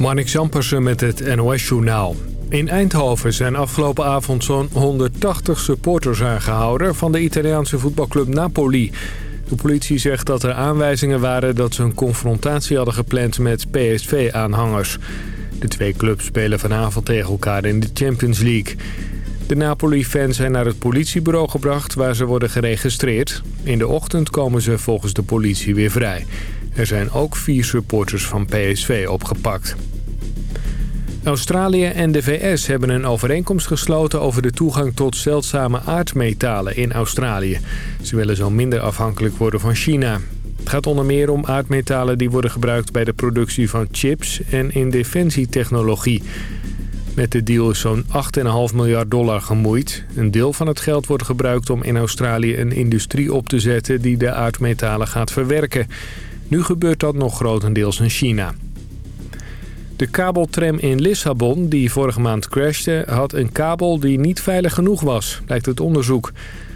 Marnik Zampersen met het NOS-journaal. In Eindhoven zijn afgelopen avond zo'n 180 supporters aangehouden... van de Italiaanse voetbalclub Napoli. De politie zegt dat er aanwijzingen waren dat ze een confrontatie hadden gepland met PSV-aanhangers. De twee clubs spelen vanavond tegen elkaar in de Champions League. De Napoli-fans zijn naar het politiebureau gebracht waar ze worden geregistreerd. In de ochtend komen ze volgens de politie weer vrij. Er zijn ook vier supporters van PSV opgepakt. Australië en de VS hebben een overeenkomst gesloten over de toegang tot zeldzame aardmetalen in Australië. Ze willen zo minder afhankelijk worden van China. Het gaat onder meer om aardmetalen die worden gebruikt bij de productie van chips en in defensietechnologie. Met de deal is zo'n 8,5 miljard dollar gemoeid. Een deel van het geld wordt gebruikt om in Australië een industrie op te zetten die de aardmetalen gaat verwerken. Nu gebeurt dat nog grotendeels in China. De kabeltram in Lissabon, die vorige maand crashte, had een kabel die niet veilig genoeg was, lijkt het onderzoek.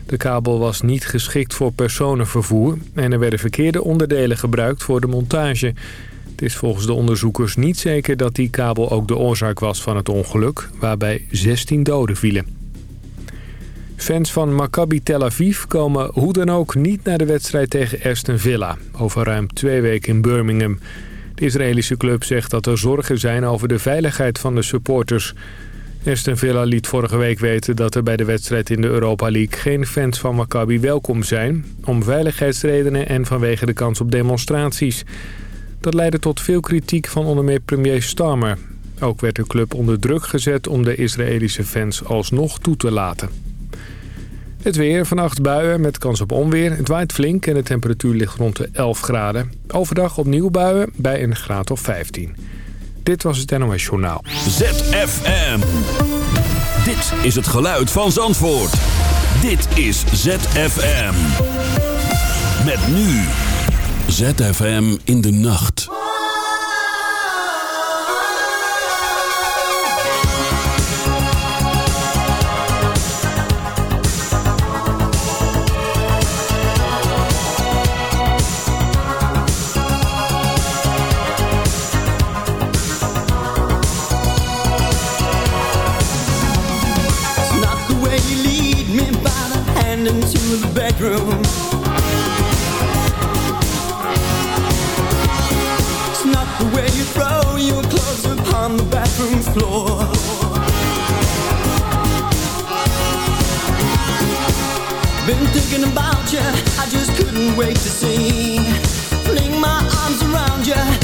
De kabel was niet geschikt voor personenvervoer en er werden verkeerde onderdelen gebruikt voor de montage. Het is volgens de onderzoekers niet zeker dat die kabel ook de oorzaak was van het ongeluk, waarbij 16 doden vielen. Fans van Maccabi Tel Aviv komen hoe dan ook niet naar de wedstrijd tegen Aston Villa... over ruim twee weken in Birmingham. De Israëlische club zegt dat er zorgen zijn over de veiligheid van de supporters. Aston Villa liet vorige week weten dat er bij de wedstrijd in de Europa League... geen fans van Maccabi welkom zijn, om veiligheidsredenen en vanwege de kans op demonstraties. Dat leidde tot veel kritiek van onder meer premier Starmer. Ook werd de club onder druk gezet om de Israëlische fans alsnog toe te laten. Het weer, vannacht buien met kans op onweer. Het waait flink en de temperatuur ligt rond de 11 graden. Overdag opnieuw buien bij een graad of 15. Dit was het NOS Journaal. ZFM. Dit is het geluid van Zandvoort. Dit is ZFM. Met nu. ZFM in de nacht. Bathroom floor. Been thinking about you, I just couldn't wait to see. Fling my arms around you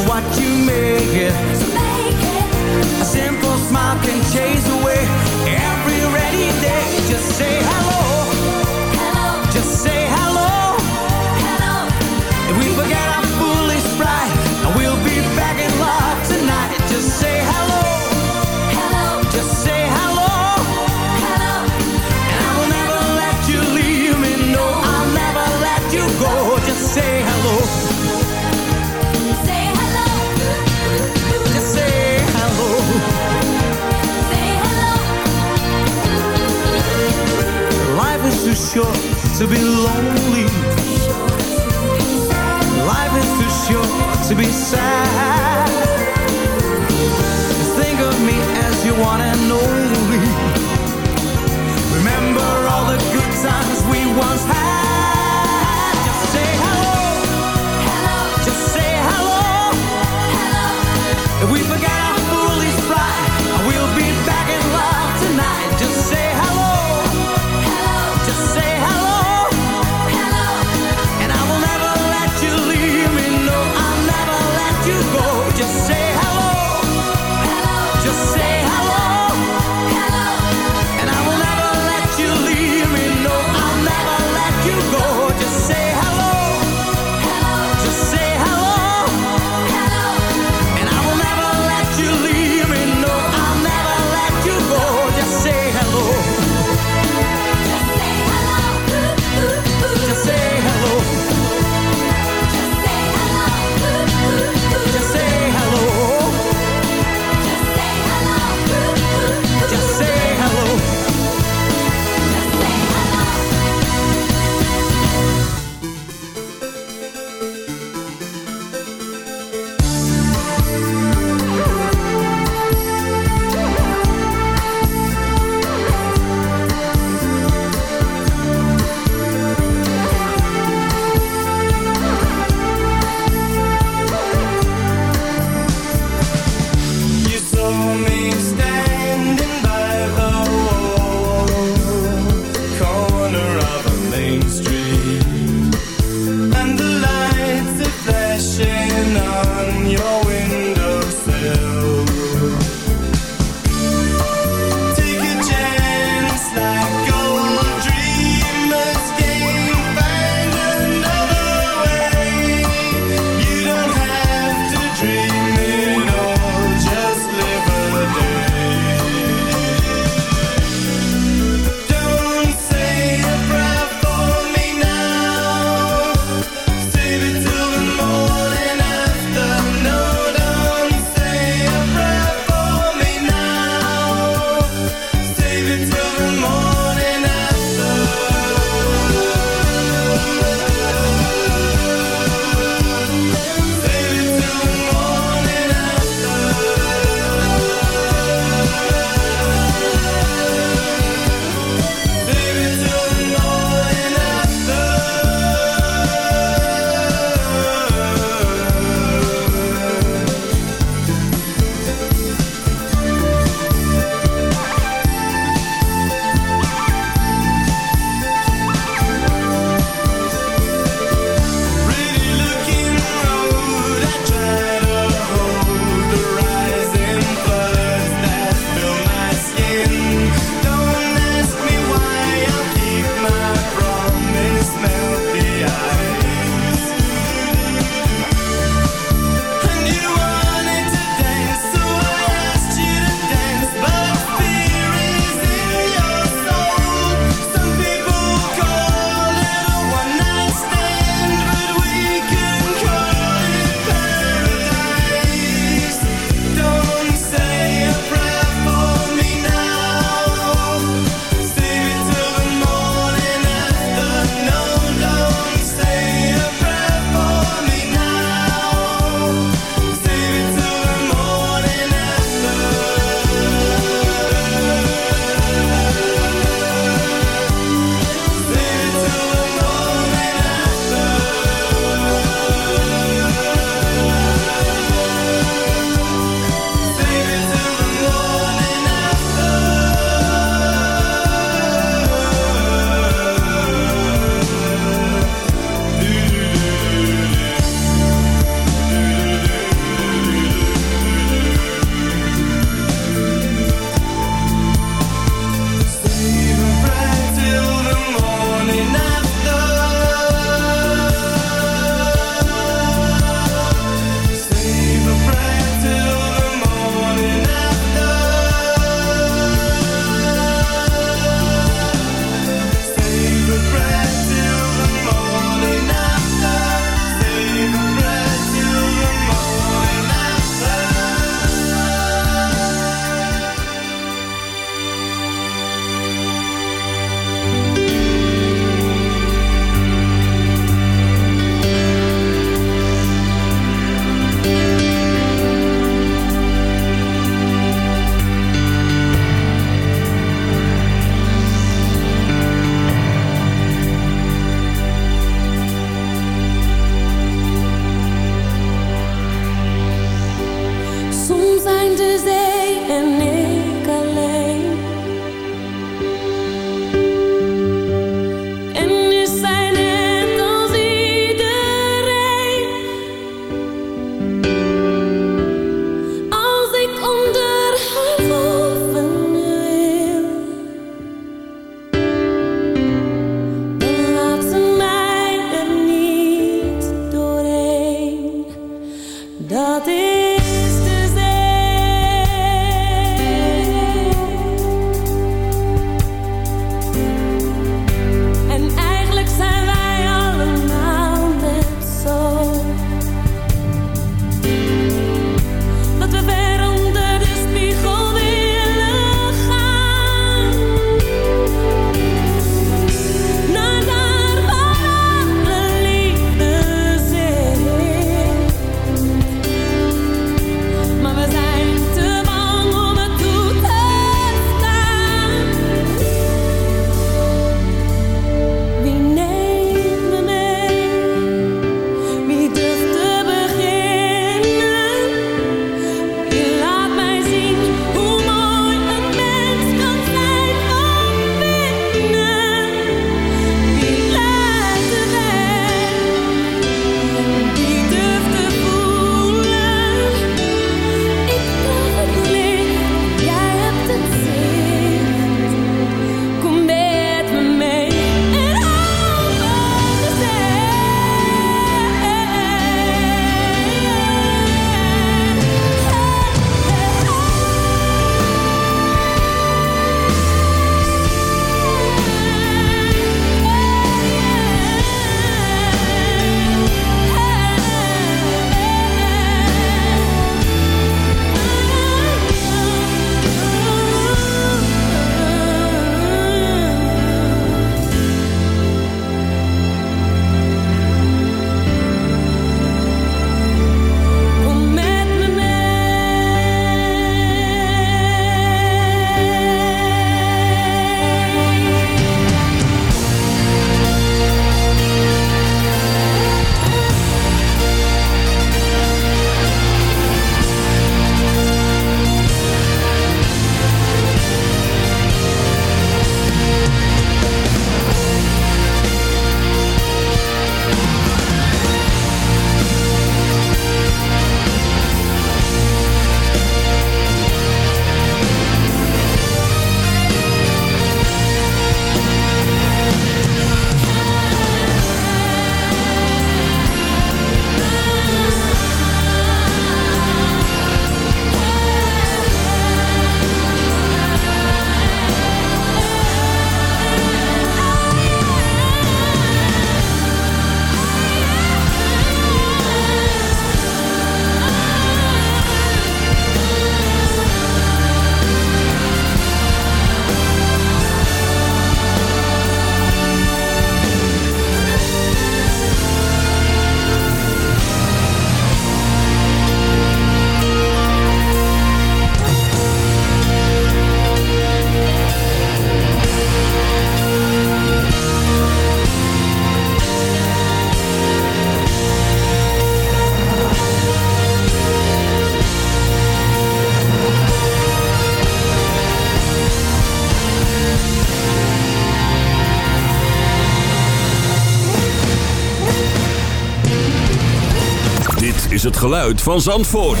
Geluid van Zandvoort.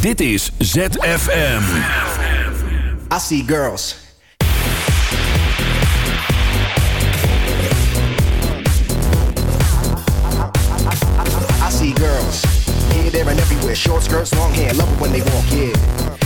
Dit is ZFM. I see girls. I see girls. Here, there, and everywhere. Short skirts, long hair. Love when they walk, yeah.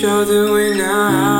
Cause you are,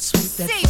funk, that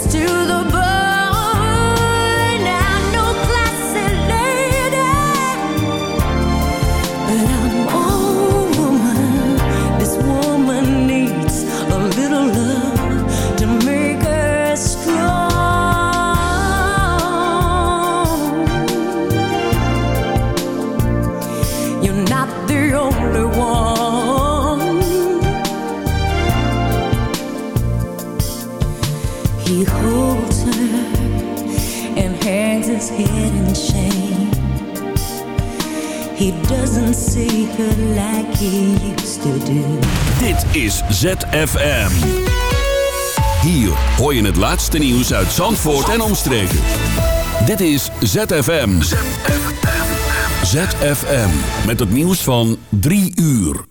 secret like he used to do. Dit is ZFM. Hier hoor je het laatste nieuws uit Zandvoort en omstreken. Dit is ZFM. ZFM. ZFM. Met het nieuws van 3 uur.